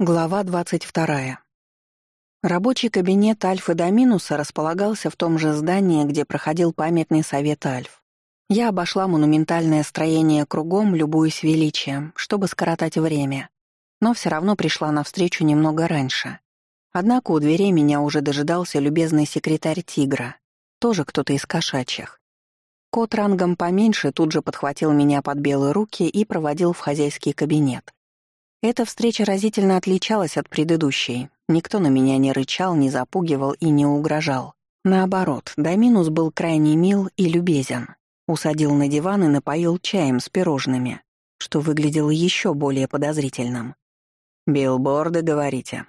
Глава 22. Рабочий кабинет Альфа Доминуса располагался в том же здании, где проходил памятный совет Альф. Я обошла монументальное строение кругом, любуясь величием, чтобы скоротать время, но все равно пришла навстречу немного раньше. Однако у дверей меня уже дожидался любезный секретарь Тигра, тоже кто-то из кошачьих. Кот рангом поменьше тут же подхватил меня под белые руки и проводил в хозяйский кабинет. Эта встреча разительно отличалась от предыдущей. Никто на меня не рычал, не запугивал и не угрожал. Наоборот, Доминус был крайне мил и любезен. Усадил на диван и напоил чаем с пирожными, что выглядело еще более подозрительным. «Билборды, говорите?»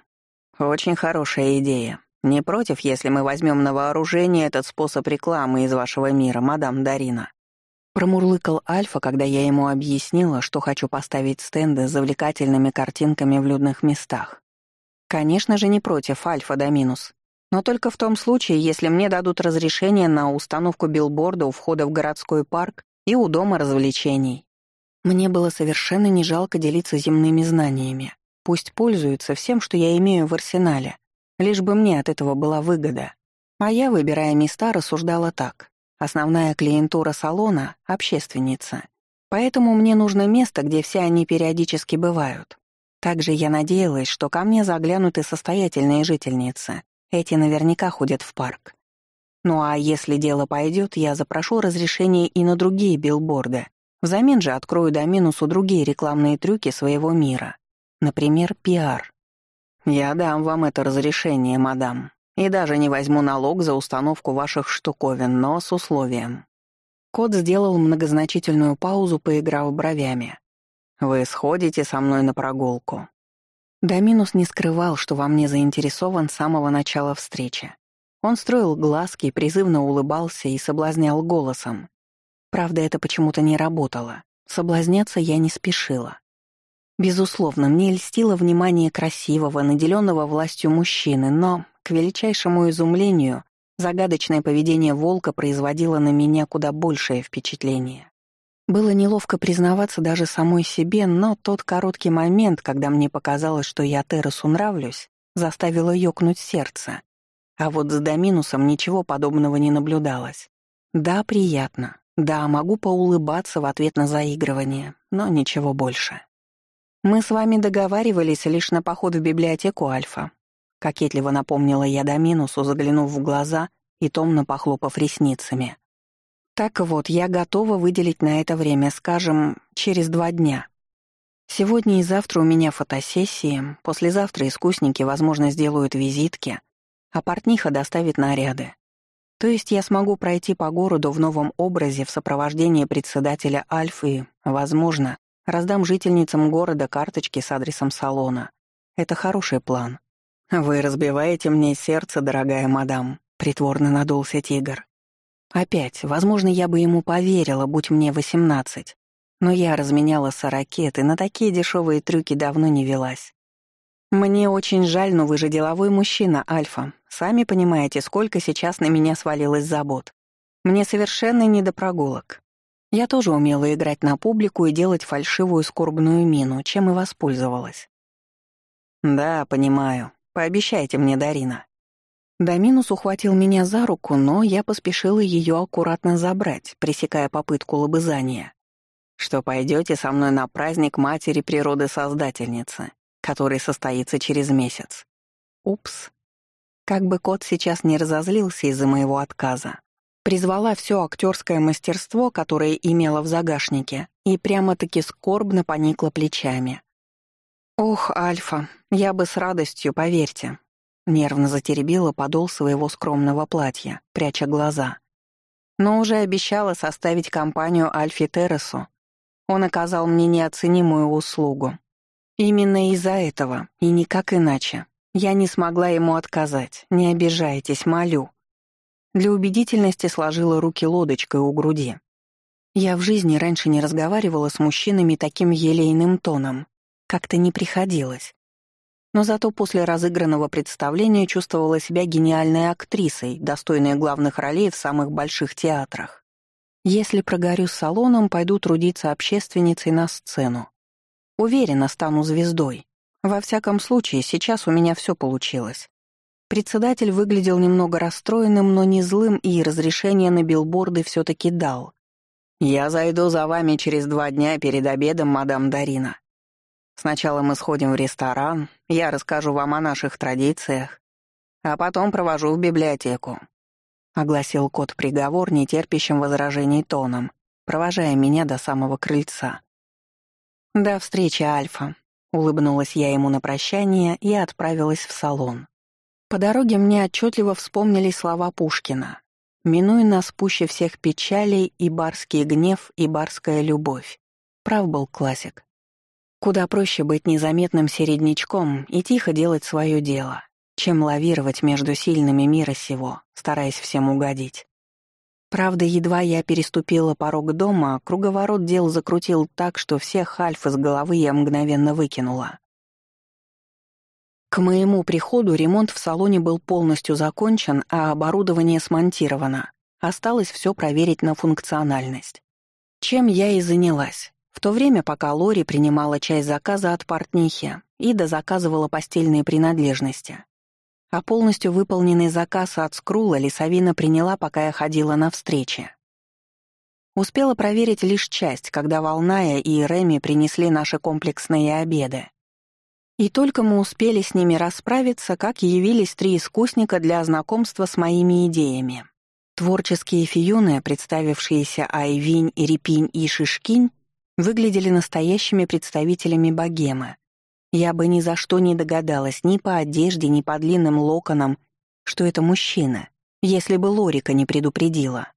«Очень хорошая идея. Не против, если мы возьмем на вооружение этот способ рекламы из вашего мира, мадам Дарина?» Промурлыкал Альфа, когда я ему объяснила, что хочу поставить стенды с завлекательными картинками в людных местах. Конечно же, не против Альфа до минус. Но только в том случае, если мне дадут разрешение на установку билборда у входа в городской парк и у дома развлечений. Мне было совершенно не жалко делиться земными знаниями. Пусть пользуются всем, что я имею в арсенале, лишь бы мне от этого была выгода. А я, выбирая места, рассуждала так. Основная клиентура салона — общественница. Поэтому мне нужно место, где все они периодически бывают. Также я надеялась, что ко мне заглянут и состоятельные жительницы. Эти наверняка ходят в парк. Ну а если дело пойдет, я запрошу разрешение и на другие билборды. Взамен же открою до минусу другие рекламные трюки своего мира. Например, пиар. «Я дам вам это разрешение, мадам», и даже не возьму налог за установку ваших штуковин, но с условием». Кот сделал многозначительную паузу, поиграв бровями. «Вы сходите со мной на прогулку». Доминус не скрывал, что во мне заинтересован с самого начала встречи. Он строил глазки, призывно улыбался и соблазнял голосом. Правда, это почему-то не работало. Соблазняться я не спешила. Безусловно, мне льстило внимание красивого, наделенного властью мужчины, но к величайшему изумлению, загадочное поведение волка производило на меня куда большее впечатление. Было неловко признаваться даже самой себе, но тот короткий момент, когда мне показалось, что я Террасу нравлюсь, заставило ёкнуть сердце. А вот с Доминусом ничего подобного не наблюдалось. Да, приятно. Да, могу поулыбаться в ответ на заигрывание, но ничего больше. Мы с вами договаривались лишь на поход в библиотеку Альфа, Кокетливо напомнила я Доминусу, заглянув в глаза и томно похлопав ресницами. «Так вот, я готова выделить на это время, скажем, через два дня. Сегодня и завтра у меня фотосессии, послезавтра искусники, возможно, сделают визитки, а портниха доставит наряды. То есть я смогу пройти по городу в новом образе в сопровождении председателя Альфы возможно, раздам жительницам города карточки с адресом салона. Это хороший план. «Вы разбиваете мне сердце, дорогая мадам», — притворно надулся тигр. Опять, возможно, я бы ему поверила, будь мне восемнадцать. Но я разменяла сорокет и на такие дешевые трюки давно не велась. Мне очень жаль, но вы же деловой мужчина, Альфа. Сами понимаете, сколько сейчас на меня свалилось забот. Мне совершенно не до прогулок. Я тоже умела играть на публику и делать фальшивую скорбную мину, чем и воспользовалась. «Да, понимаю», Пообещайте мне, Дарина». Доминус ухватил меня за руку, но я поспешила ее аккуратно забрать, пресекая попытку лобызания. «Что пойдете со мной на праздник Матери Природы Создательницы, который состоится через месяц». Упс. Как бы кот сейчас не разозлился из-за моего отказа. Призвала все актерское мастерство, которое имела в загашнике, и прямо-таки скорбно поникла плечами. «Ох, Альфа, я бы с радостью, поверьте». Нервно затеребила подол своего скромного платья, пряча глаза. Но уже обещала составить компанию Альфи Терресу. Он оказал мне неоценимую услугу. Именно из-за этого, и никак иначе, я не смогла ему отказать. Не обижайтесь, молю. Для убедительности сложила руки лодочкой у груди. Я в жизни раньше не разговаривала с мужчинами таким елейным тоном. Как-то не приходилось. Но зато после разыгранного представления чувствовала себя гениальной актрисой, достойной главных ролей в самых больших театрах. Если прогорю с салоном, пойду трудиться общественницей на сцену. Уверена, стану звездой. Во всяком случае, сейчас у меня все получилось. Председатель выглядел немного расстроенным, но не злым, и разрешение на билборды все таки дал. «Я зайду за вами через два дня перед обедом, мадам Дарина. Сначала мы сходим в ресторан, я расскажу вам о наших традициях, а потом провожу в библиотеку», — огласил кот приговор, нетерпящим возражений тоном, провожая меня до самого крыльца. «До встречи, Альфа», — улыбнулась я ему на прощание и отправилась в салон. По дороге мне отчетливо вспомнились слова Пушкина. «Минуй нас пуще всех печалей и барский гнев, и барская любовь». Прав был классик. Куда проще быть незаметным середнячком и тихо делать свое дело, чем лавировать между сильными мира сего, стараясь всем угодить. Правда, едва я переступила порог дома, круговорот дел закрутил так, что всех альф из головы я мгновенно выкинула. К моему приходу ремонт в салоне был полностью закончен, а оборудование смонтировано. Осталось все проверить на функциональность. Чем я и занялась. В то время, пока Лори принимала часть заказа от портнихи, Ида заказывала постельные принадлежности. А полностью выполненный заказ от Скрула Лисовина приняла, пока я ходила на встречи. Успела проверить лишь часть, когда Волная и Реми принесли наши комплексные обеды. И только мы успели с ними расправиться, как явились три искусника для знакомства с моими идеями. Творческие фиюны, представившиеся Айвинь, Репинь и Шишкинь, выглядели настоящими представителями богемы. Я бы ни за что не догадалась ни по одежде, ни по длинным локонам, что это мужчина, если бы Лорика не предупредила.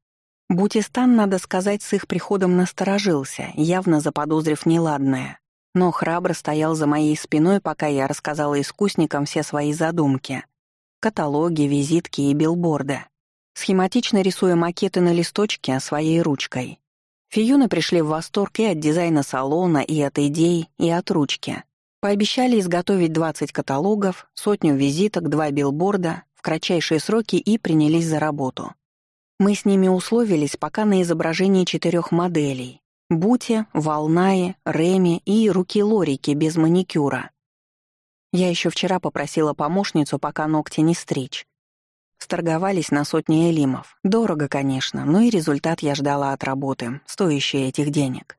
Бутистан, надо сказать, с их приходом насторожился, явно заподозрив неладное, но храбро стоял за моей спиной, пока я рассказала искусникам все свои задумки. Каталоги, визитки и билборды. Схематично рисуя макеты на листочке своей ручкой. Фиюны пришли в восторг и от дизайна салона, и от идей, и от ручки. Пообещали изготовить 20 каталогов, сотню визиток, два билборда в кратчайшие сроки и принялись за работу. Мы с ними условились пока на изображении четырех моделей — Бути, Волнае, Реми и руки Лорики без маникюра. Я еще вчера попросила помощницу пока ногти не стричь. Сторговались на сотни элимов. Дорого, конечно, но и результат я ждала от работы, стоящий этих денег.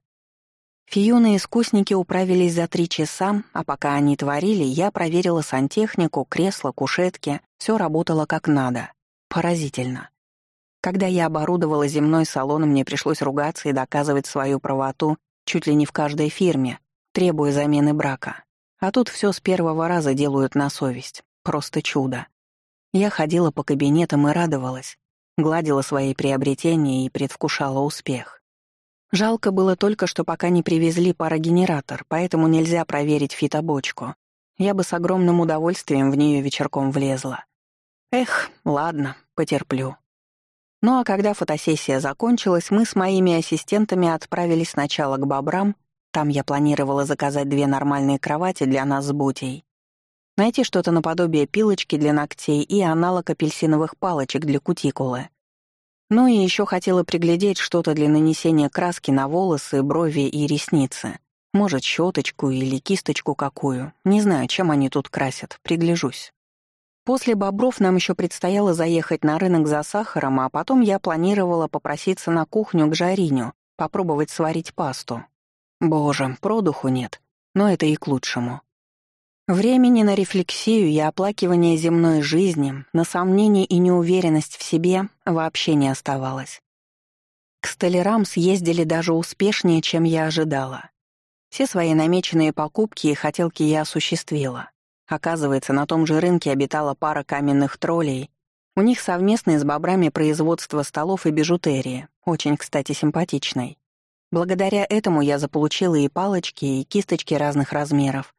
Фиюны искусники управились за три часа, а пока они творили, я проверила сантехнику, кресло, кушетки, все работало как надо. Поразительно. Когда я оборудовала земной салон, мне пришлось ругаться и доказывать свою правоту чуть ли не в каждой фирме, требуя замены брака. А тут все с первого раза делают на совесть. Просто чудо. Я ходила по кабинетам и радовалась, гладила свои приобретения и предвкушала успех. Жалко было только, что пока не привезли парогенератор, поэтому нельзя проверить фитобочку. Я бы с огромным удовольствием в нее вечерком влезла. Эх, ладно, потерплю. Ну а когда фотосессия закончилась, мы с моими ассистентами отправились сначала к бобрам, там я планировала заказать две нормальные кровати для нас с Бутей, Найти что-то наподобие пилочки для ногтей и аналог апельсиновых палочек для кутикулы. Ну и еще хотела приглядеть что-то для нанесения краски на волосы, брови и ресницы. Может, щеточку или кисточку какую. Не знаю, чем они тут красят, пригляжусь. После бобров нам еще предстояло заехать на рынок за сахаром, а потом я планировала попроситься на кухню к Жариню, попробовать сварить пасту. Боже, продуху нет, но это и к лучшему. Времени на рефлексию и оплакивание земной жизни, на сомнение и неуверенность в себе вообще не оставалось. К столярам съездили даже успешнее, чем я ожидала. Все свои намеченные покупки и хотелки я осуществила. Оказывается, на том же рынке обитала пара каменных троллей. У них совместное с бобрами производство столов и бижутерии, очень, кстати, симпатичной. Благодаря этому я заполучила и палочки, и кисточки разных размеров,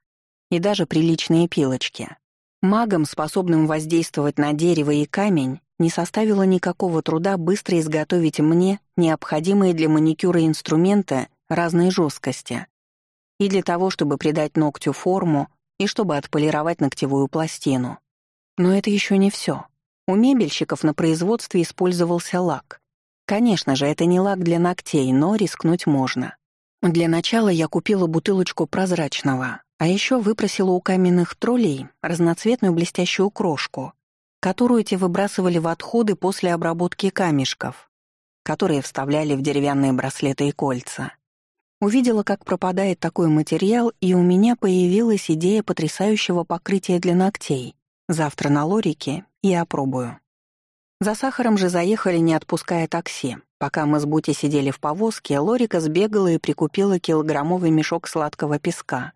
и даже приличные пилочки. Магам, способным воздействовать на дерево и камень, не составило никакого труда быстро изготовить мне необходимые для маникюра инструменты разной жесткости. И для того, чтобы придать ногтю форму, и чтобы отполировать ногтевую пластину. Но это еще не все. У мебельщиков на производстве использовался лак. Конечно же, это не лак для ногтей, но рискнуть можно. Для начала я купила бутылочку прозрачного, А еще выпросила у каменных троллей разноцветную блестящую крошку, которую те выбрасывали в отходы после обработки камешков, которые вставляли в деревянные браслеты и кольца. Увидела, как пропадает такой материал, и у меня появилась идея потрясающего покрытия для ногтей. Завтра на лорике и опробую. За сахаром же заехали, не отпуская такси. Пока мы с Бути сидели в повозке, Лорика сбегала и прикупила килограммовый мешок сладкого песка.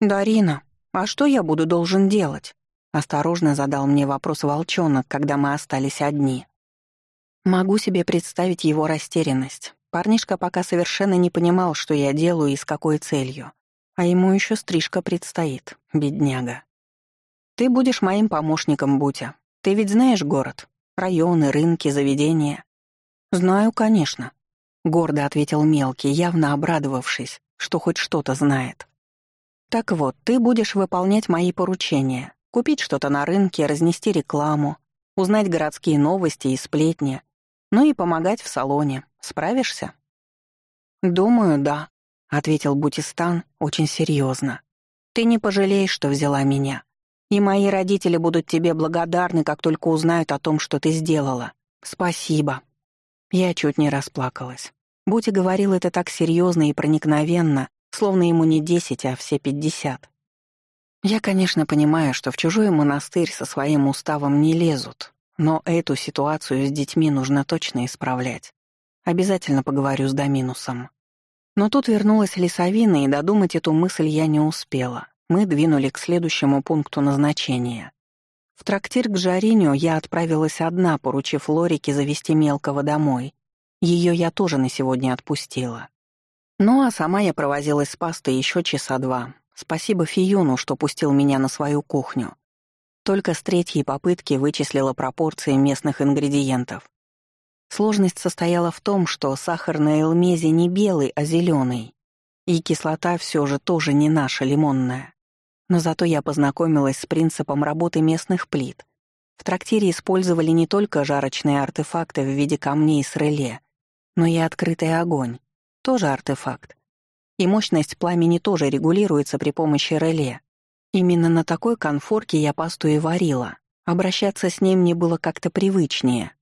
«Дарина, а что я буду должен делать?» Осторожно задал мне вопрос волчонок, когда мы остались одни. Могу себе представить его растерянность. Парнишка пока совершенно не понимал, что я делаю и с какой целью. А ему еще стрижка предстоит, бедняга. Ты будешь моим помощником, Бутя. Ты ведь знаешь город? Районы, рынки, заведения. Знаю, конечно. Гордо ответил мелкий, явно обрадовавшись, что хоть что-то знает. Так вот, ты будешь выполнять мои поручения. Купить что-то на рынке, разнести рекламу, узнать городские новости и сплетни, ну и помогать в салоне. Справишься? Думаю, да, ответил Бутистан очень серьезно. Ты не пожалеешь, что взяла меня. И мои родители будут тебе благодарны, как только узнают о том, что ты сделала. Спасибо. Я чуть не расплакалась. Бути говорил это так серьезно и проникновенно, словно ему не десять, а все пятьдесят. Я, конечно, понимаю, что в чужой монастырь со своим уставом не лезут, но эту ситуацию с детьми нужно точно исправлять. Обязательно поговорю с Доминусом. Но тут вернулась Лисовина, и додумать эту мысль я не успела. Мы двинули к следующему пункту назначения. В трактир к Жариню я отправилась одна, поручив Лорике завести мелкого домой. Ее я тоже на сегодня отпустила. Ну а сама я провозилась с пастой еще часа два. Спасибо Фиюну, что пустил меня на свою кухню. Только с третьей попытки вычислила пропорции местных ингредиентов. Сложность состояла в том, что сахар на элмезе не белый, а зеленый, и кислота все же тоже не наша лимонная. Но зато я познакомилась с принципом работы местных плит. В трактире использовали не только жарочные артефакты в виде камней с реле, но и открытый огонь, тоже артефакт. И мощность пламени тоже регулируется при помощи реле. Именно на такой конфорке я пасту и варила. Обращаться с ней мне было как-то привычнее.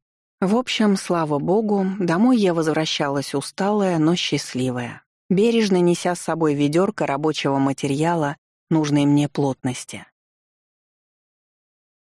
В общем, слава богу, домой я возвращалась усталая, но счастливая, бережно неся с собой ведерко рабочего материала нужной мне плотности.